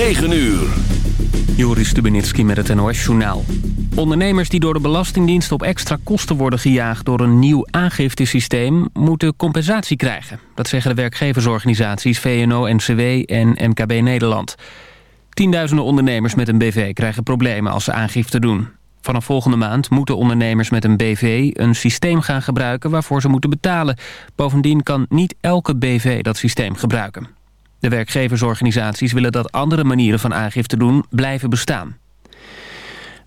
9 uur. Joris Stubenitski met het NOS-journaal. Ondernemers die door de Belastingdienst op extra kosten worden gejaagd... door een nieuw aangiftesysteem, moeten compensatie krijgen. Dat zeggen de werkgeversorganisaties VNO-NCW en MKB Nederland. Tienduizenden ondernemers met een BV krijgen problemen als ze aangifte doen. Vanaf volgende maand moeten ondernemers met een BV een systeem gaan gebruiken... waarvoor ze moeten betalen. Bovendien kan niet elke BV dat systeem gebruiken. De werkgeversorganisaties willen dat andere manieren van aangifte doen blijven bestaan.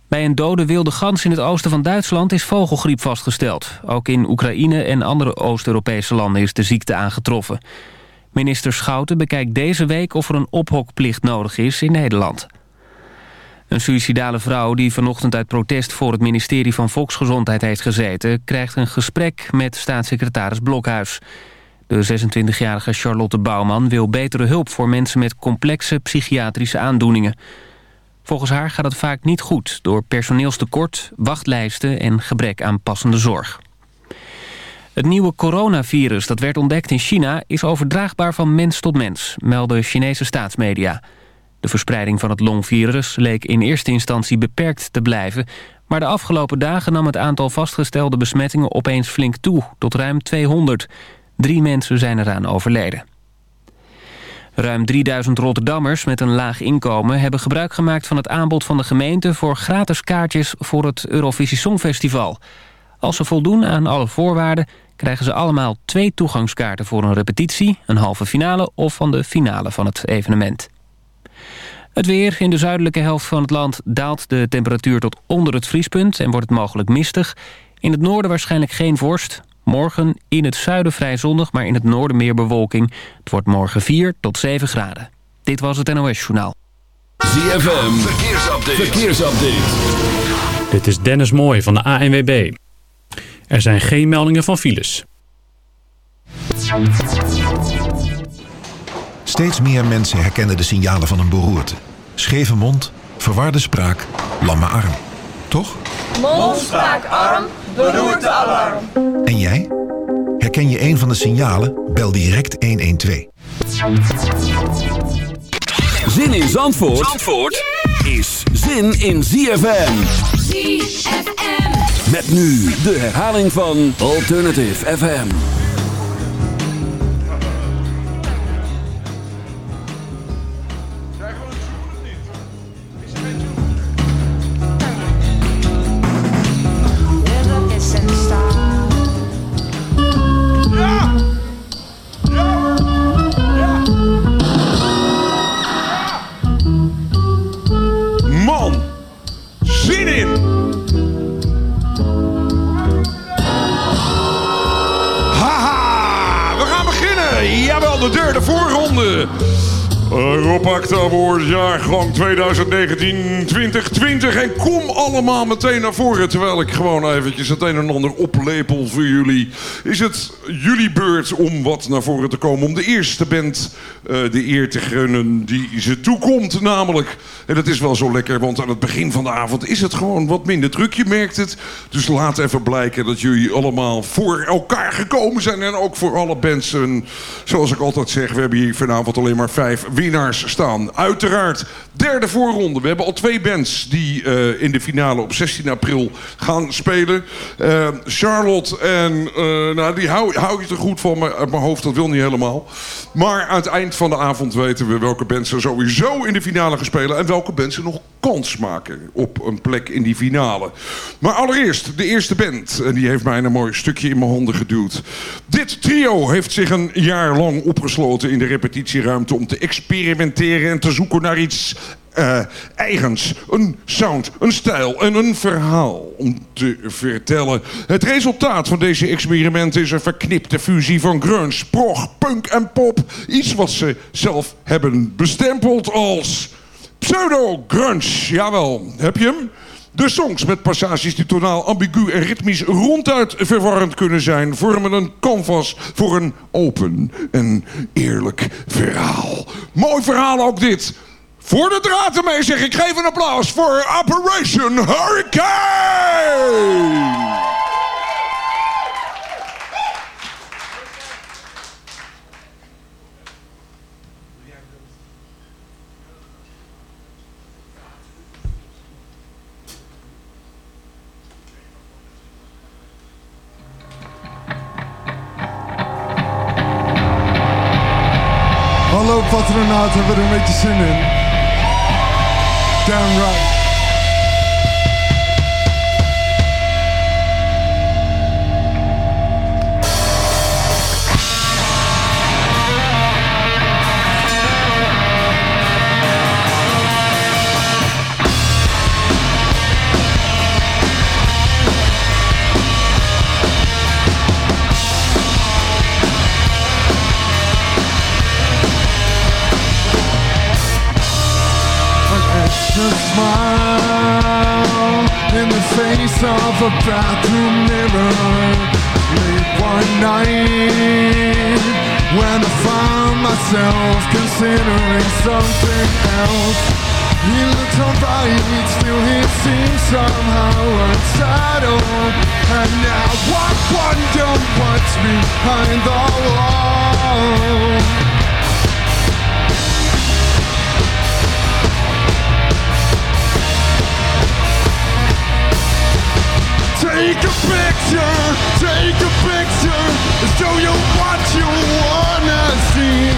Bij een dode wilde gans in het oosten van Duitsland is vogelgriep vastgesteld. Ook in Oekraïne en andere Oost-Europese landen is de ziekte aangetroffen. Minister Schouten bekijkt deze week of er een ophokplicht nodig is in Nederland. Een suïcidale vrouw die vanochtend uit protest voor het ministerie van Volksgezondheid heeft gezeten... krijgt een gesprek met staatssecretaris Blokhuis. De 26-jarige Charlotte Bouwman wil betere hulp voor mensen met complexe psychiatrische aandoeningen. Volgens haar gaat het vaak niet goed door personeelstekort, wachtlijsten en gebrek aan passende zorg. Het nieuwe coronavirus dat werd ontdekt in China is overdraagbaar van mens tot mens, melden Chinese staatsmedia. De verspreiding van het longvirus leek in eerste instantie beperkt te blijven... maar de afgelopen dagen nam het aantal vastgestelde besmettingen opeens flink toe, tot ruim 200. Drie mensen zijn eraan overleden. Ruim 3000 Rotterdammers met een laag inkomen... hebben gebruik gemaakt van het aanbod van de gemeente... voor gratis kaartjes voor het Eurovisie Songfestival. Als ze voldoen aan alle voorwaarden... krijgen ze allemaal twee toegangskaarten voor een repetitie... een halve finale of van de finale van het evenement. Het weer. In de zuidelijke helft van het land daalt de temperatuur tot onder het vriespunt... en wordt het mogelijk mistig. In het noorden waarschijnlijk geen vorst. Morgen in het zuiden vrij zonnig, maar in het noorden meer bewolking. Het wordt morgen 4 tot 7 graden. Dit was het NOS Journaal. ZFM, verkeersupdate. verkeersupdate. Dit is Dennis Mooij van de ANWB. Er zijn geen meldingen van files. Steeds meer mensen herkennen de signalen van een beroerte. Scheve mond, verwarde spraak, lamme arm. Toch? Mond, spraak, arm, beroerte, alarm. En jij? Herken je een van de signalen? Bel direct 112. Zin in Zandvoort, Zandvoort is zin in ZFM. ZFM. Met nu de herhaling van Alternative FM. Europacta Awards jaargang 2019-2020. En kom allemaal meteen naar voren. Terwijl ik gewoon eventjes het een en ander oplepel voor jullie. Is het jullie beurt om wat naar voren te komen. Om de eerste band eh, de eer te gunnen die ze toekomt. Namelijk, en dat is wel zo lekker. Want aan het begin van de avond is het gewoon wat minder druk. Je merkt het. Dus laat even blijken dat jullie allemaal voor elkaar gekomen zijn. En ook voor alle bands. Zoals ik altijd zeg, we hebben hier vanavond alleen maar vijf winnaars staan. Uiteraard, derde voorronde. We hebben al twee bands die eh, in de finale op 16 april gaan spelen. Eh, Charlotte en... eh, nou, die hou, hou je te goed van me uit mijn hoofd. Dat wil niet helemaal. Maar aan het eind van de avond weten we welke bands er sowieso in de finale gaan spelen. En welke bands er nog kans maken op een plek in die finale. Maar allereerst, de eerste band. En die heeft mij een mooi stukje in mijn handen geduwd. Dit trio heeft zich een jaar lang opgesloten in de repetitieruimte... om te experimenteren en te zoeken naar iets eh, eigens. Een sound, een stijl en een verhaal om te vertellen. Het resultaat van deze experimenten is een verknipte fusie van grunge, prog, punk en pop. Iets wat ze zelf hebben bestempeld als pseudo-grunge. Jawel, heb je hem? De songs met passages die tonaal ambigu en ritmisch ronduit verwarrend kunnen zijn... vormen een canvas voor een open en eerlijk verhaal. Mooi verhaal ook dit. Voor de draad ermee zeg ik geef een applaus voor Operation Hurricane! Patronaat hebben we er een beetje zin in. Right. Of a bathroom mirror late one night when I found myself considering something else. He looks alright, still he seems somehow unsettled. And now I wonder what's behind the wall. Take a picture, take a picture, and show you what you wanna see.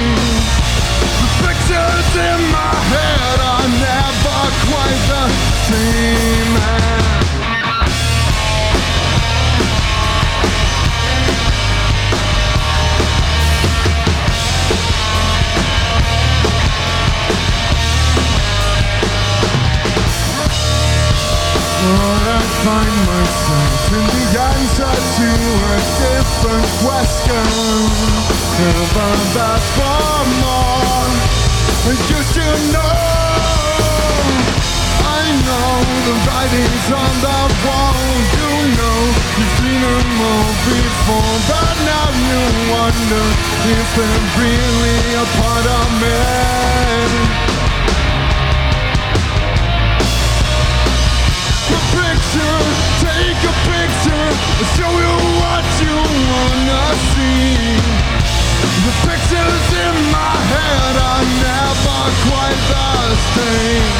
The pictures in my head are never quite the same. I find myself in the answer to a different question Never that for more And you should know. I know the writing's on the wall. You know you've seen them all before But now you wonder If they're really a part of me picture, take a picture, and show you what you wanna see. The pictures in my head are never quite the same.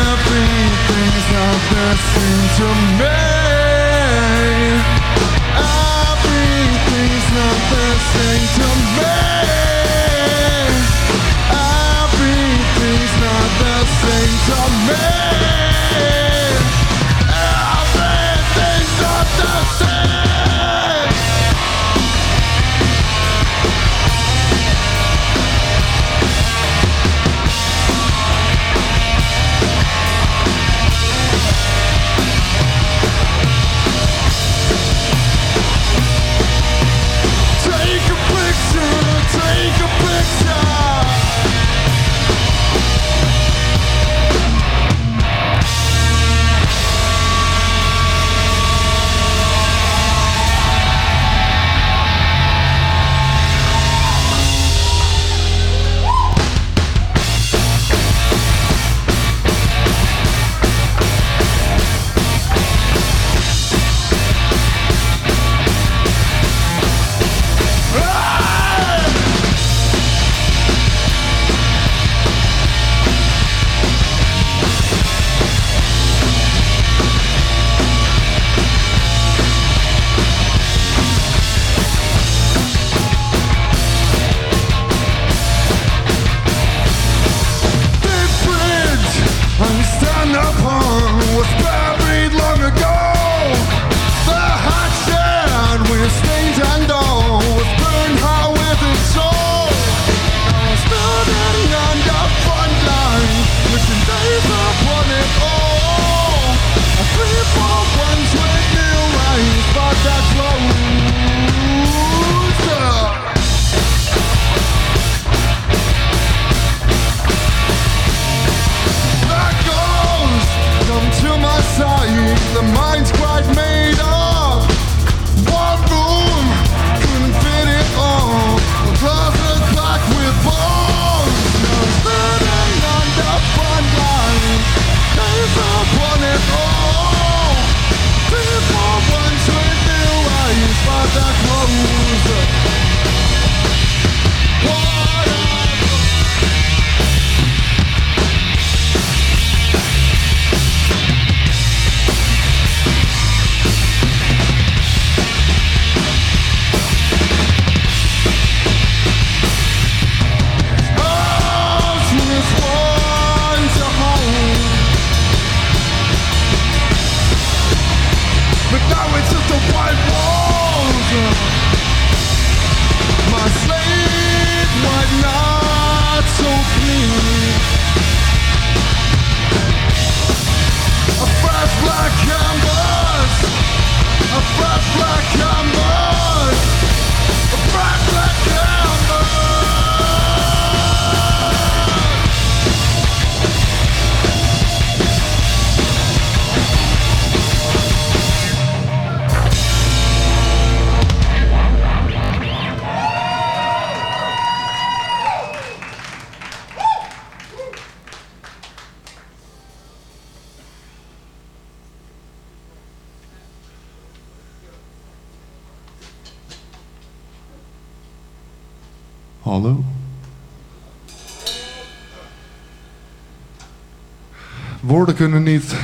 Everything's not the same to me. Everything's not the same to me. Hallo? Woorden kunnen niet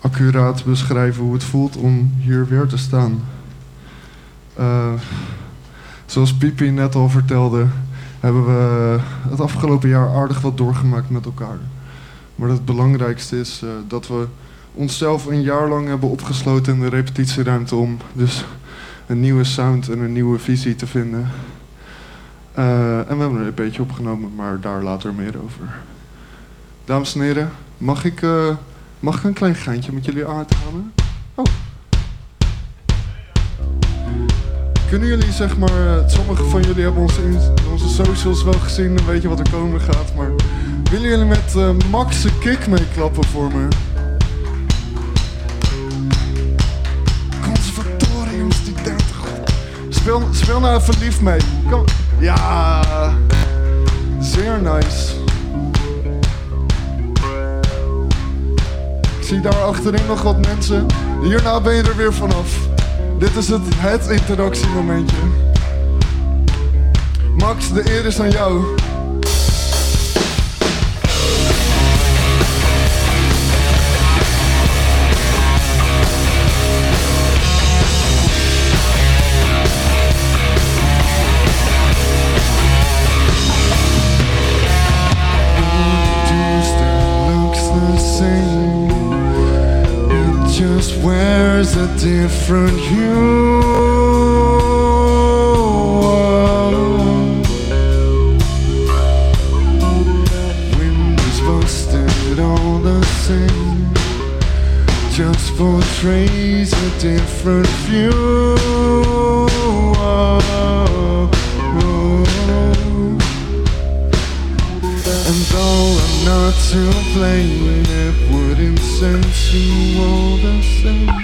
accuraat beschrijven hoe het voelt om hier weer te staan. Eh, zoals Pipi net al vertelde, hebben we het afgelopen jaar aardig wat doorgemaakt met elkaar. Maar het belangrijkste is eh, dat we onszelf een jaar lang hebben opgesloten in de repetitieruimte om dus een nieuwe sound en een nieuwe visie te vinden. Eh, en we hebben een beetje opgenomen, maar daar later meer over. Dames en heren, mag ik, eh, mag ik een klein geintje met jullie uitgaan? Oh. Kunnen jullie zeg maar, eh, sommigen van jullie hebben onze, in- onze socials wel gezien en weet je wat er komen gaat, maar willen jullie met eh, Max een kick meeklappen voor me? Speel, speel nou even lief mee. Kom. Ja, zeer nice. Ik zie daar achterin nog wat mensen. Hierna ben je er weer vanaf. Dit is het, het interactiemomentje. Max, de eer is aan jou. Wears a different hue. Windows busted all the same. Just portrays a different view. And though I'm not to blame, it wouldn't sense you all the same.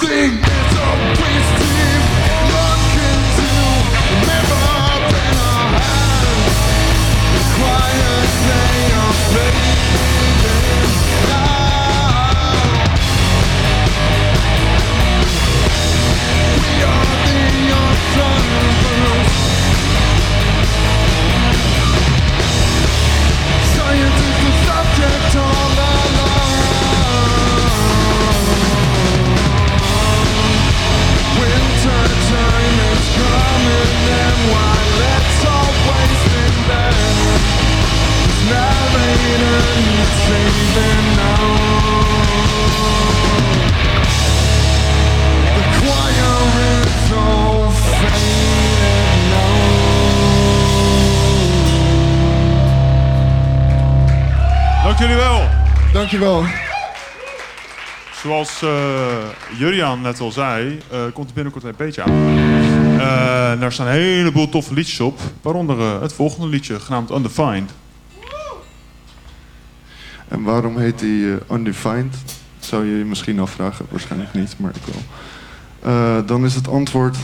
thing. Dankjewel. zoals uh, Juriaan net al zei, uh, komt er binnenkort een beetje aan. Uh, daar staan een heleboel toffe liedjes op. Waaronder het volgende liedje, genaamd Undefined. En waarom heet die Undefined? Zou je je misschien afvragen. Waarschijnlijk niet, maar ik wel. dan is het antwoord...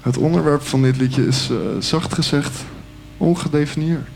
Het onderwerp van dit liedje is, zacht gezegd, ongedefinieerd.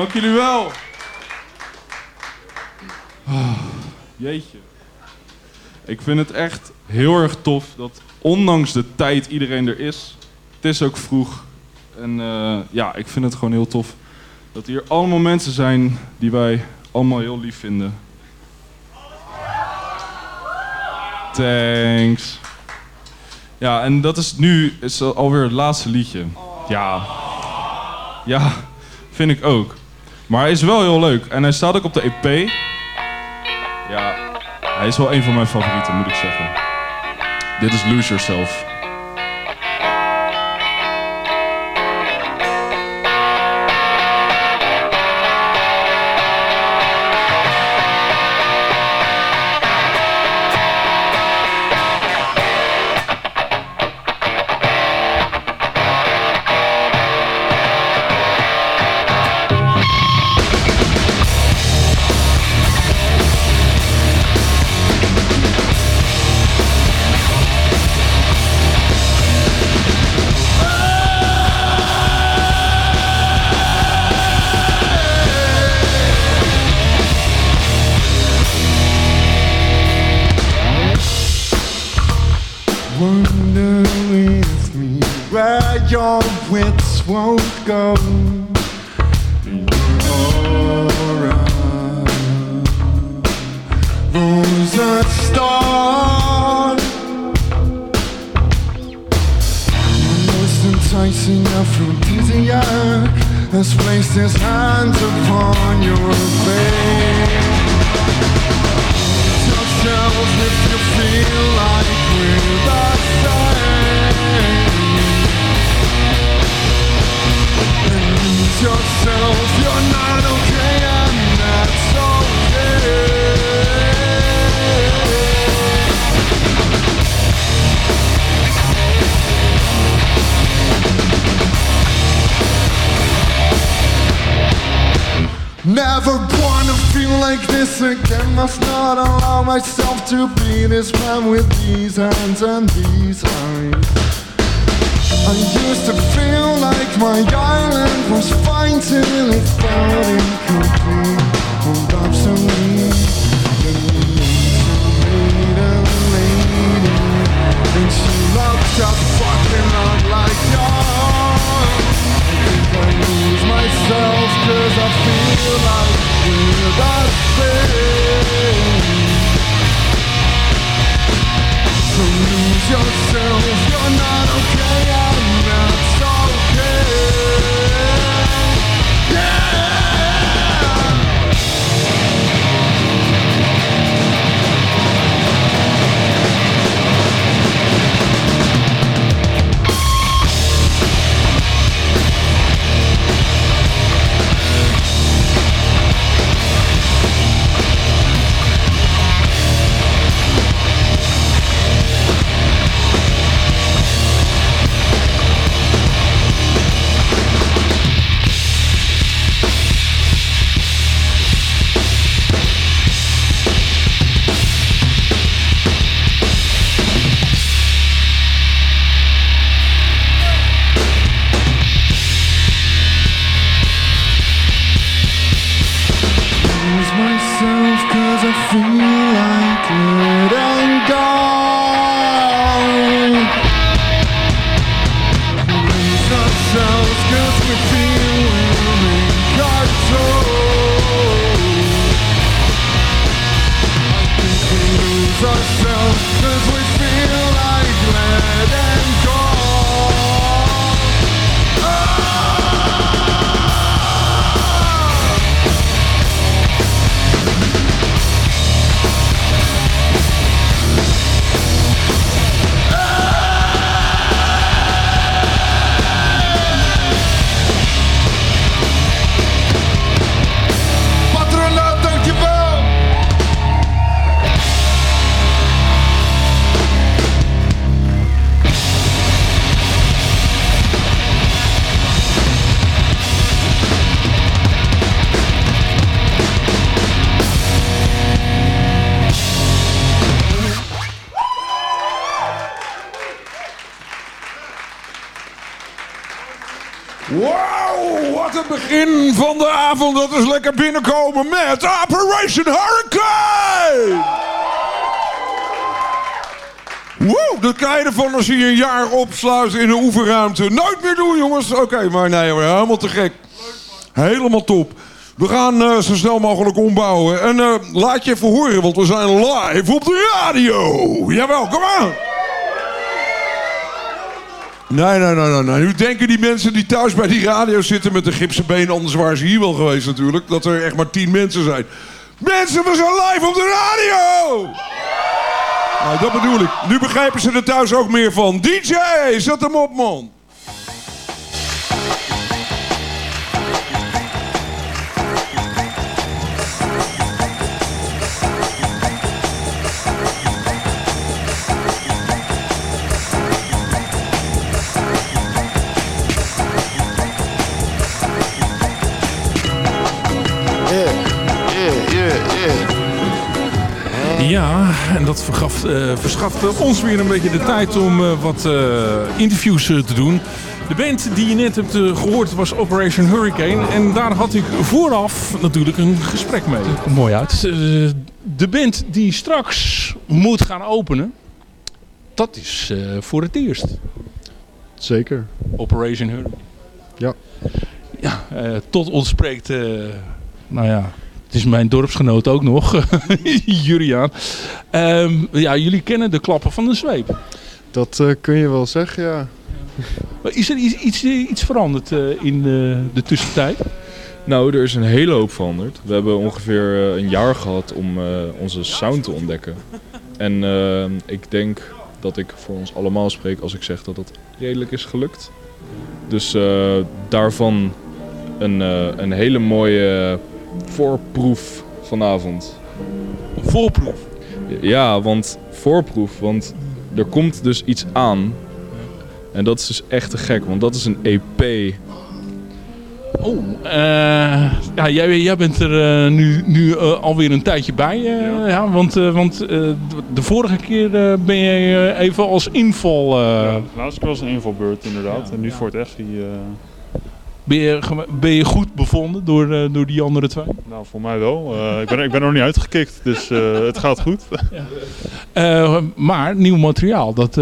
Dank jullie wel. Oh, jeetje. Ik vind het echt heel erg tof dat ondanks de tijd iedereen er is. Het is ook vroeg. En uh, ja, ik vind het gewoon heel tof dat hier allemaal mensen zijn die wij allemaal heel lief vinden. Thanks. Ja, en dat is nu is alweer het laatste liedje. Ja. Ja, vind ik ook. Maar hij is wel heel leuk. En hij staat ook op de EP. Ja, hij is wel een van mijn favorieten, moet ik zeggen. Dit is Lose Yourself. Never wanna feel like this again. Must not allow myself to be this man with these hands and these eyes. I used to feel like my island was fine till it felt incomplete. Hold up to me. And she looked up fucking up like yours. Myself cause I feel like we're the same. So lose yourself, you're not okay cause we feel like letting van de avond. Dat is lekker binnenkomen met Operation Hurricane. Woe, dat krijg je ervan als je een jaar opsluit in een oefenruimte. Nooit meer doen, jongens. Oké, maar nee, helemaal te gek. Helemaal top. We gaan eh, zo snel mogelijk ombouwen. En eh, laat je even horen, want we zijn live op de radio. Jawel, kom aan. Nee, nee, nee, nee, nee. Nu denken die mensen die thuis bij die radio zitten met een gipsen been, anders waren ze hier wel geweest natuurlijk, dat er echt maar tien mensen zijn. Mensen, we zijn live op de radio! Nou, dat bedoel ik. Nu begrijpen ze er thuis ook meer van. DJ, zet hem op, man! Ja, en dat vergaf, eh, verschafte ons weer een beetje de tijd om eh, wat eh, interviews te doen. De band die je net hebt eh, gehoord was Operation Hurricane. En daar had ik vooraf natuurlijk een gesprek mee. Mooi uit. De band die straks moet gaan openen, dat is voor het eerst. Zeker. Operation Hurricane. Ja. Ja, tot ons spreekt, nou ja, het is mijn dorpsgenoot ook nog, Juriaan. Ehm, ja, jullie kennen de klappen van de zweep. Dat eh, kun je wel zeggen, ja. Maar Is er iets, iets, iets veranderd eh, in de, de tussentijd? Nou, er is een hele hoop veranderd. We hebben ongeveer eh, een jaar gehad om eh, onze sound te ontdekken. En eh, ik denk dat ik voor ons allemaal spreek als ik zeg dat het redelijk is gelukt. Dus eh, daarvan een, eh, een hele mooie voorproef vanavond. Voorproef? Ja, want voorproef, want er komt dus iets aan. En dat is dus echt te gek, want dat is een EP. Oh, eh, ja, jij, jij bent er eh, nu, nu eh, alweer een tijdje bij. eh, ja. want eh, want eh, de- vorige keer eh, ben je even als inval... eh, Ja, laatst keer was een invalbeurt inderdaad. En nu voor het echt die... ben, je, ben je goed bevonden door, eh, door die andere twee? nou, voor mij wel. Eh, ik, ben, ik ben er nog niet uitgekikt, dus eh, het gaat goed. Maar nieuw materiaal, dat,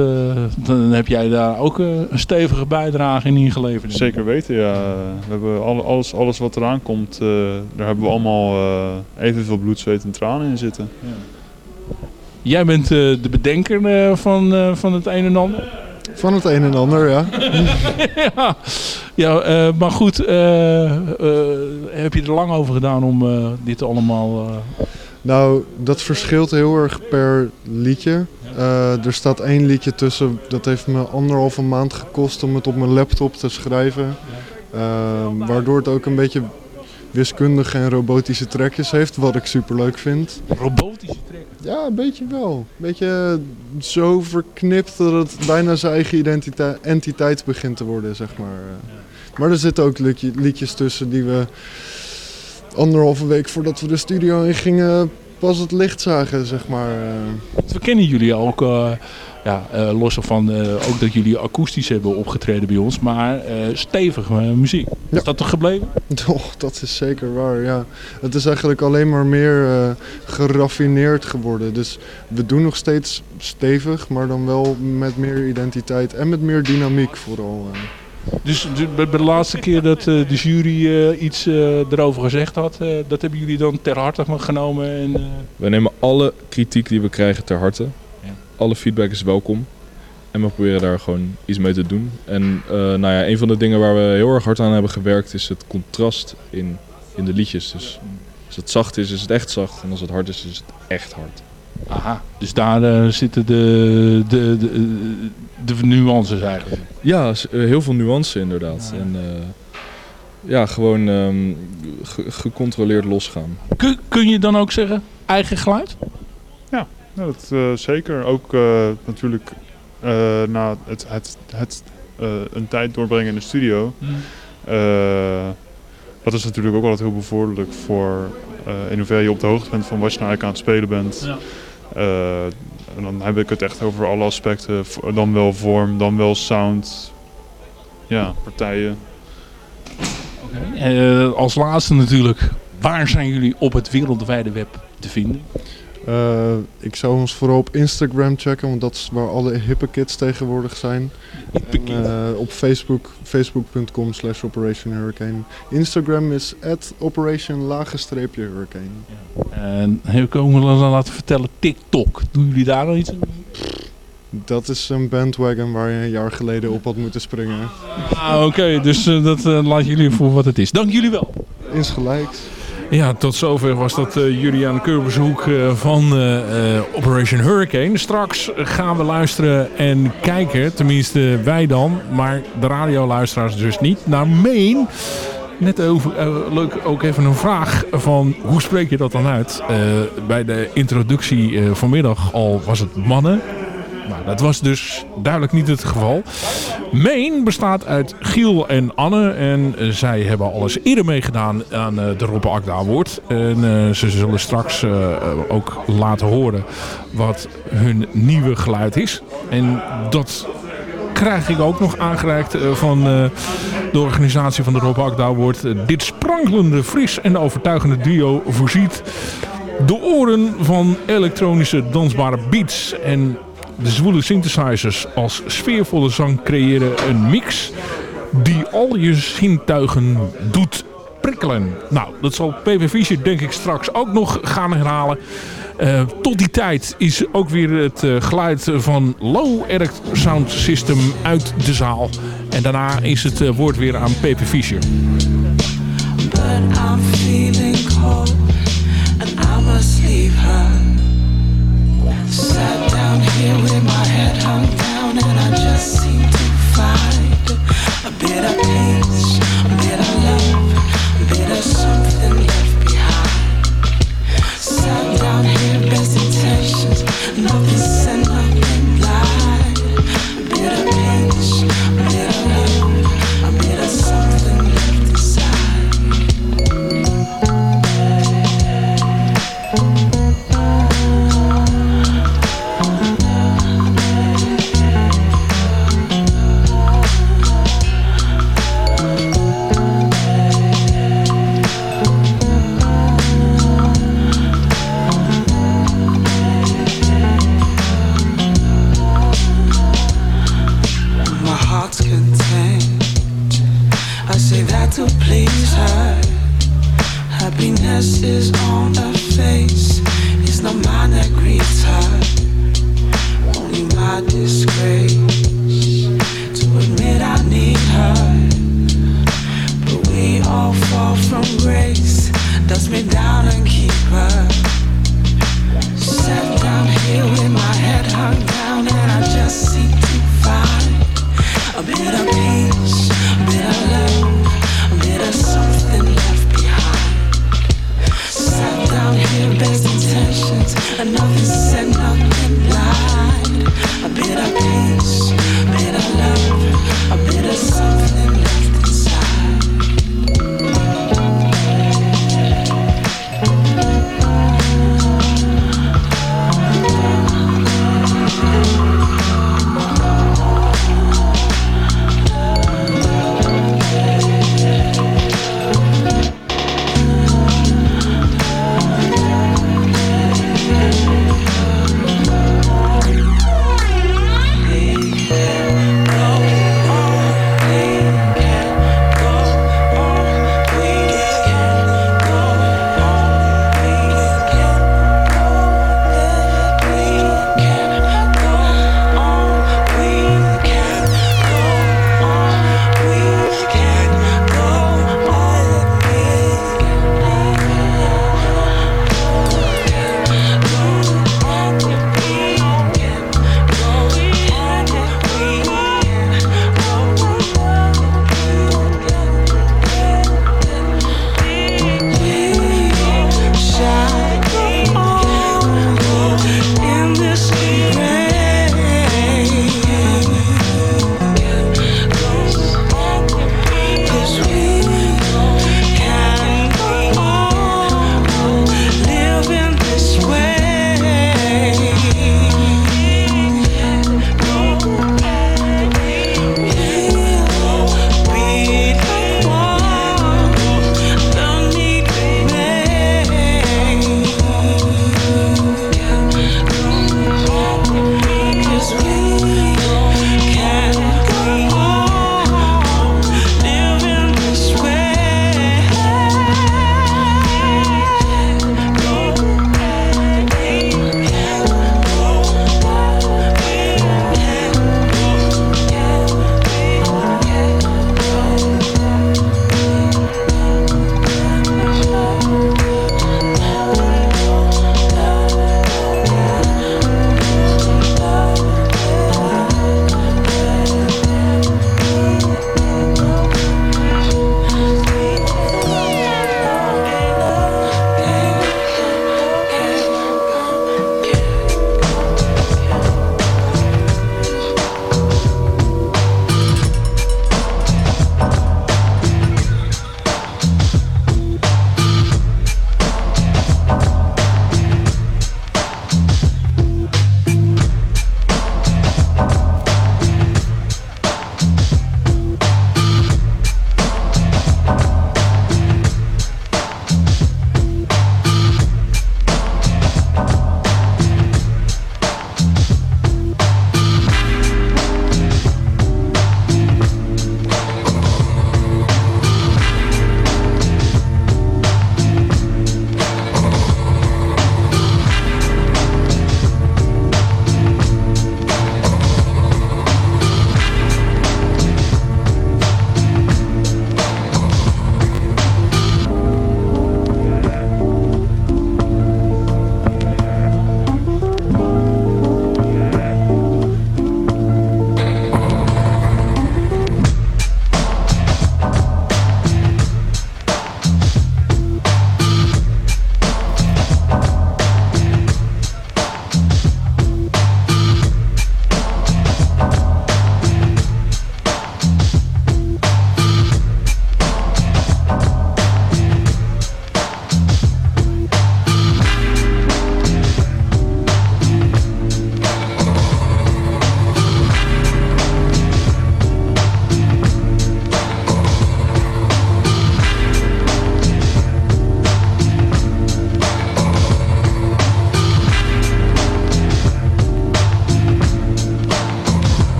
dan heb jij daar ook een stevige bijdrage in ingeleverd. Zeker weten, ja. We hebben alle- alles, alles wat eraan komt, daar hebben we allemaal evenveel bloed, zweet en tranen in zitten. Jij bent de bedenker van, van het een en ander. Van het een en ander, ja. ja, ja eh, maar goed, eh, eh, heb je er lang over gedaan om dit allemaal... Nou, dat verschilt heel erg per liedje. Er staat één liedje tussen, dat heeft me anderhalve maand gekost om het op mijn laptop te schrijven. Eh, waardoor het ook een beetje wiskundige en robotische trekjes heeft, wat ik super leuk vind. Robotische trekken? Ja, een beetje wel. Een beetje zo verknipt dat het bijna zijn eigen identiteit, entiteit begint te worden, zeg maar. Maar er zitten ook liedje- liedjes tussen die we anderhalve week voordat we de studio in gingen pas het licht zagen, zeg maar. eh. we kennen jullie ook, eh, ja, eh, los van eh, ook dat jullie akoestisch hebben opgetreden bij ons, maar eh stevig eh, muziek. Is dat toch gebleven? Toch, dat is zeker waar, ja. Het is eigenlijk alleen maar meer eh, geraffineerd geworden. Dus we doen nog steeds stevig, maar dan wel met meer identiteit en met meer dynamiek vooral. Dus de, bij de laatste keer dat eh, de jury eh, iets eh, erover gezegd had, eh, dat hebben jullie dan ter harte genomen? En, eh, We nemen alle kritiek die we krijgen ter harte. Ja. Alle feedback is welkom. En we proberen daar gewoon iets mee te doen. En eh, nou ja, een van de dingen waar we heel erg hard aan hebben gewerkt is het contrast in, in de liedjes. Dus als het zacht is, is het echt zacht. En als het hard is, is het echt hard. Aha, dus daar eh, zitten de, de, de, de nuances eigenlijk. Ja, eh, heel veel nuance inderdaad. En eh, ja, gewoon ehm, ge- gecontroleerd losgaan. Kun, kun je dan ook zeggen, eigen geluid? Ja, dat eh, zeker. Ook eh, natuurlijk eh, na het, het, het een tijd doorbrengen in de studio. Eh, dat is natuurlijk ook altijd heel bevorderlijk voor in hoeverre je op de hoogte bent van wat je nou eigenlijk aan het spelen bent. Ja. En dan heb ik het echt over alle aspecten. Dan wel vorm, dan wel sound. Ja, partijen. Eh, als laatste natuurlijk, waar zijn jullie op het wereldwijde web te vinden? Eh, ik zou ons vooral op Instagram checken, want dat is waar alle hippe kids tegenwoordig zijn. En, eh, op Facebook, facebook.com slash Operation Hurricane. Instagram is at Operation lagenstreepje Hurricane. En ook wel laten vertellen, TikTok. Doen jullie daar nog iets aan? Dat is een bandwagon waar je een jaar geleden op had moeten springen. Ah, Oké, dus eh, dat laat jullie voor wat het is. Dank jullie wel. Insgelijks. Ja, tot zover was dat eh Julian Keurbershoek eh, van eh, Operation Hurricane. Straks gaan we luisteren en kijken, tenminste wij dan, maar de radioluisteraars dus niet, naar Maine. Net over, leuk ook even een vraag van hoe spreek je dat dan uit? Bij de introductie vanmiddag al was het mannen. Dat was dus duidelijk niet het geval. Maine bestaat uit Giel en Anne. En eh, zij hebben alles eerder meegedaan aan eh, de Rob Akda Award. En eh, ze zullen straks ook laten horen wat hun nieuwe geluid is. En dat krijg ik ook nog aangereikt van de organisatie van de Rob Akda Award. Dit sprankelende, fris en overtuigende duo voorziet de oren van elektronische dansbare beats. En de zwoele synthesizers als sfeervolle zang creëren een mix die al je zintuigen doet prikkelen. Nou, dat zal PV Fischer denk ik straks ook nog gaan herhalen. Eh, tot die tijd is ook weer het eh, geluid van Low Erect Sound System uit de zaal. En daarna is het eh, woord weer aan Pepe Fischer. But I'm feeling cold and I must leave. down.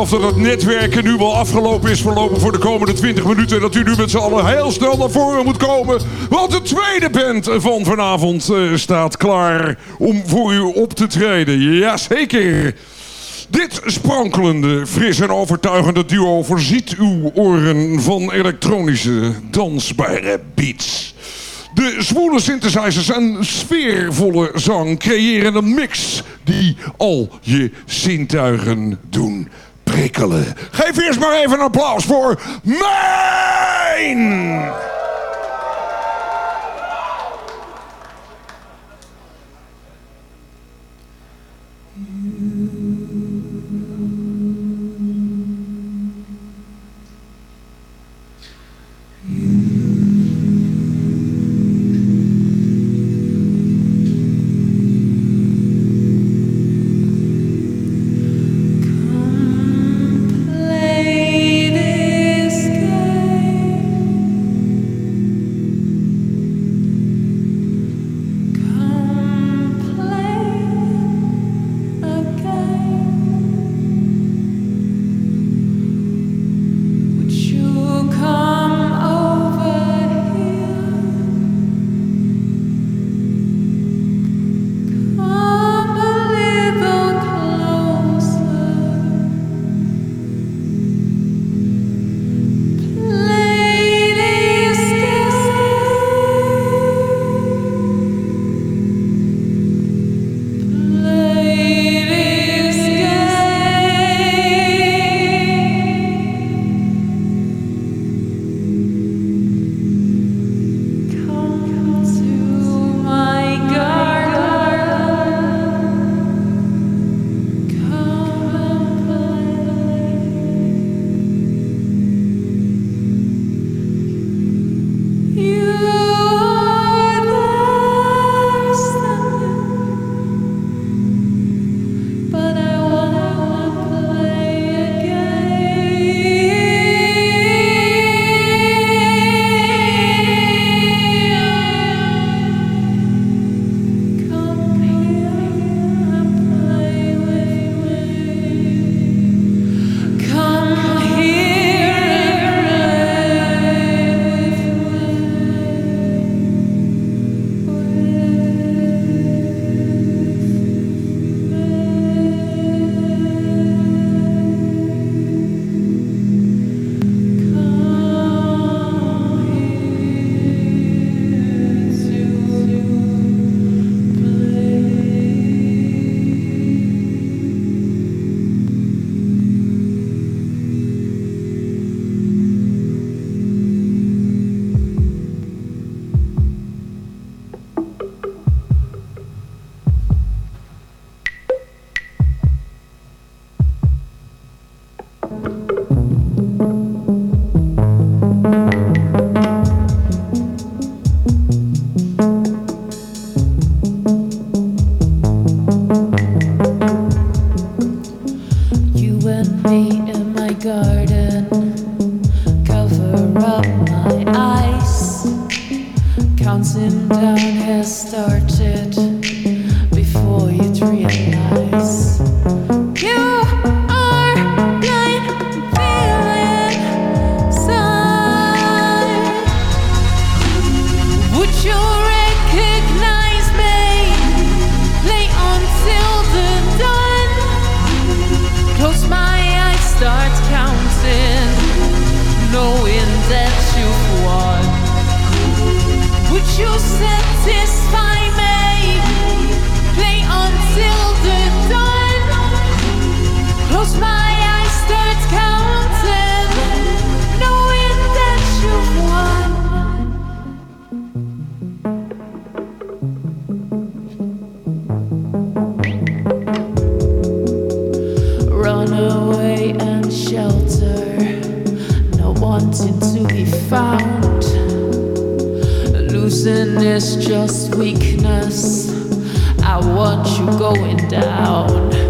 Mezelf dat het netwerken nu wel afgelopen is voorlopig voor de komende 20 minuten. En dat u nu met z'n allen heel snel naar voren moet komen. Want de tweede band van vanavond eh, staat klaar om voor u op te treden. Jazeker. Dit sprankelende, fris en overtuigende duo voorziet uw oren van elektronische, dansbare beats. De zwoele synthesizers en sfeervolle zang creëren een mix die al je zintuigen doen Geef eerst maar even een applaus voor mijn... want you going down.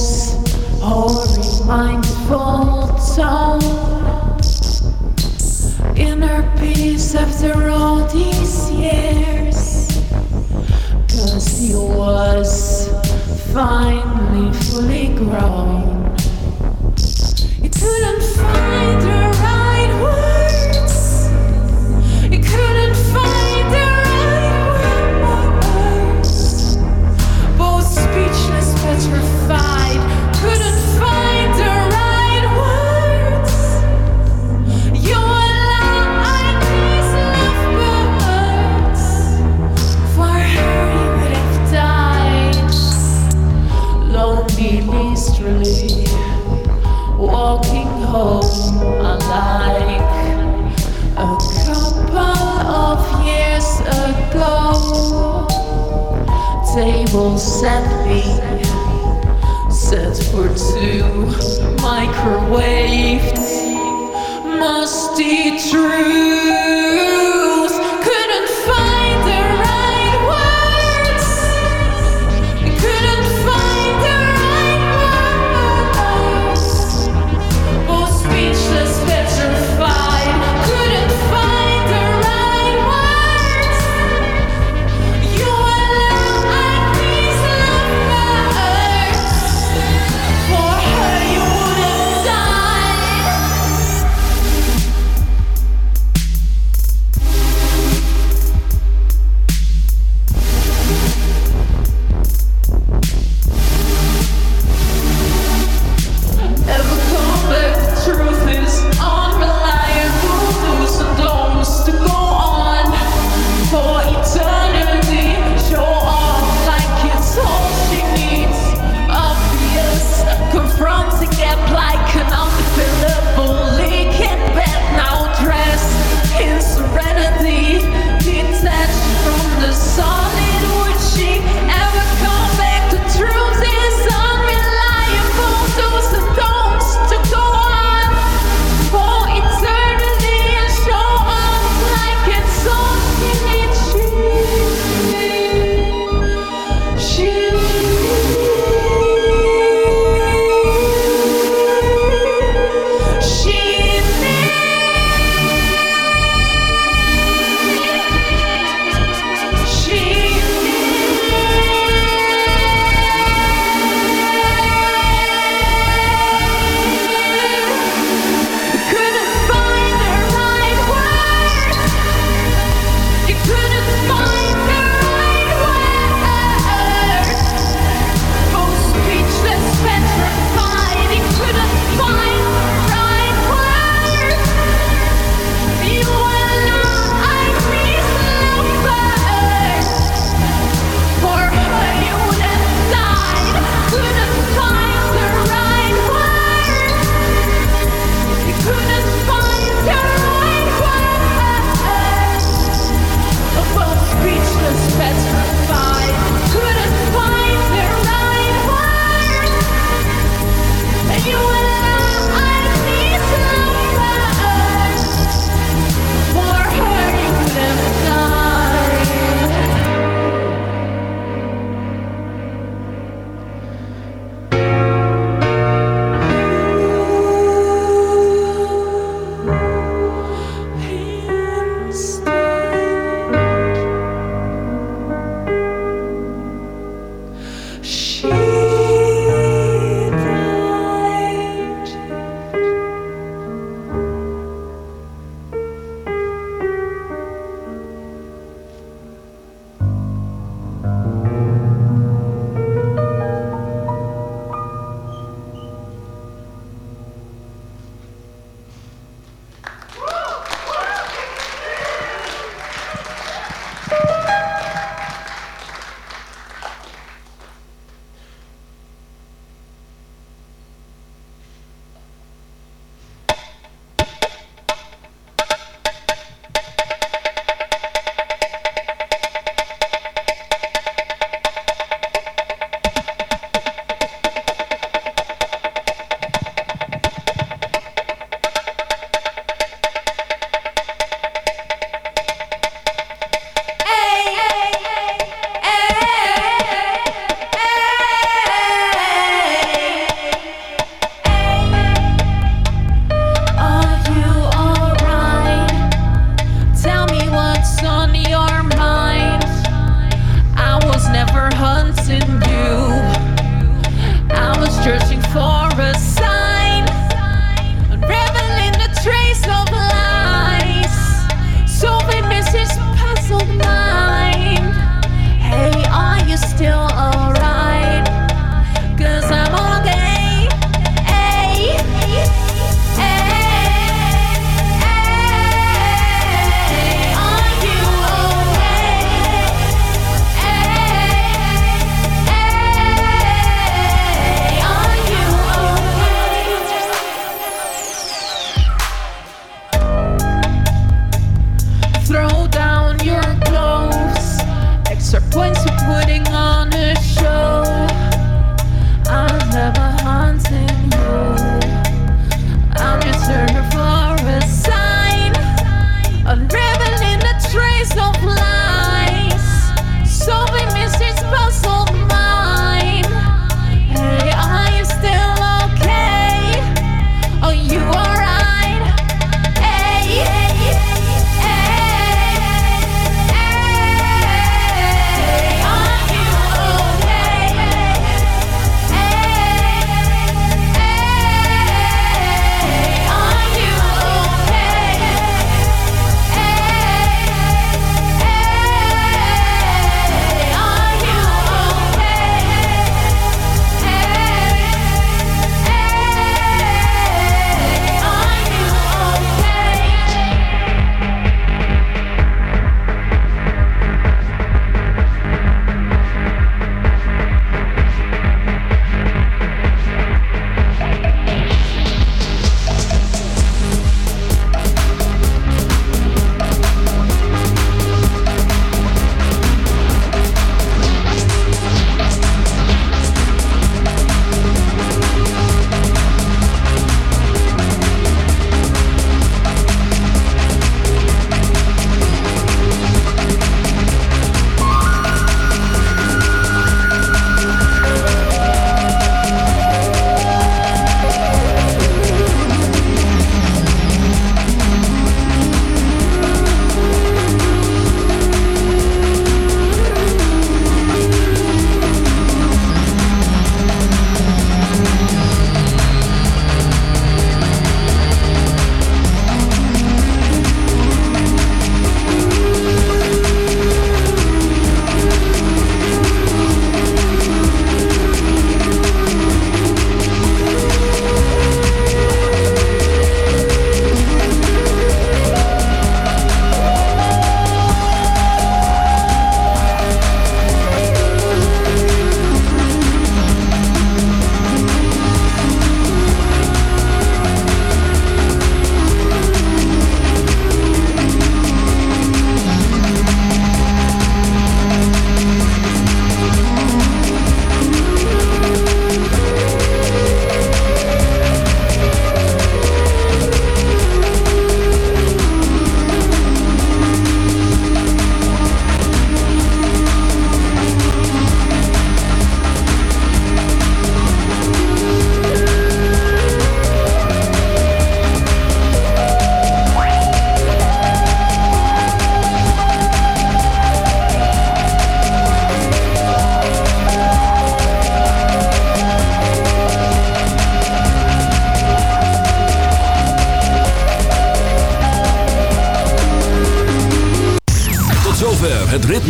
force mindful soul. Inner peace after all these years. Cause he was finally fully grown. He couldn't find. will set me. Set for two microwaved musty truth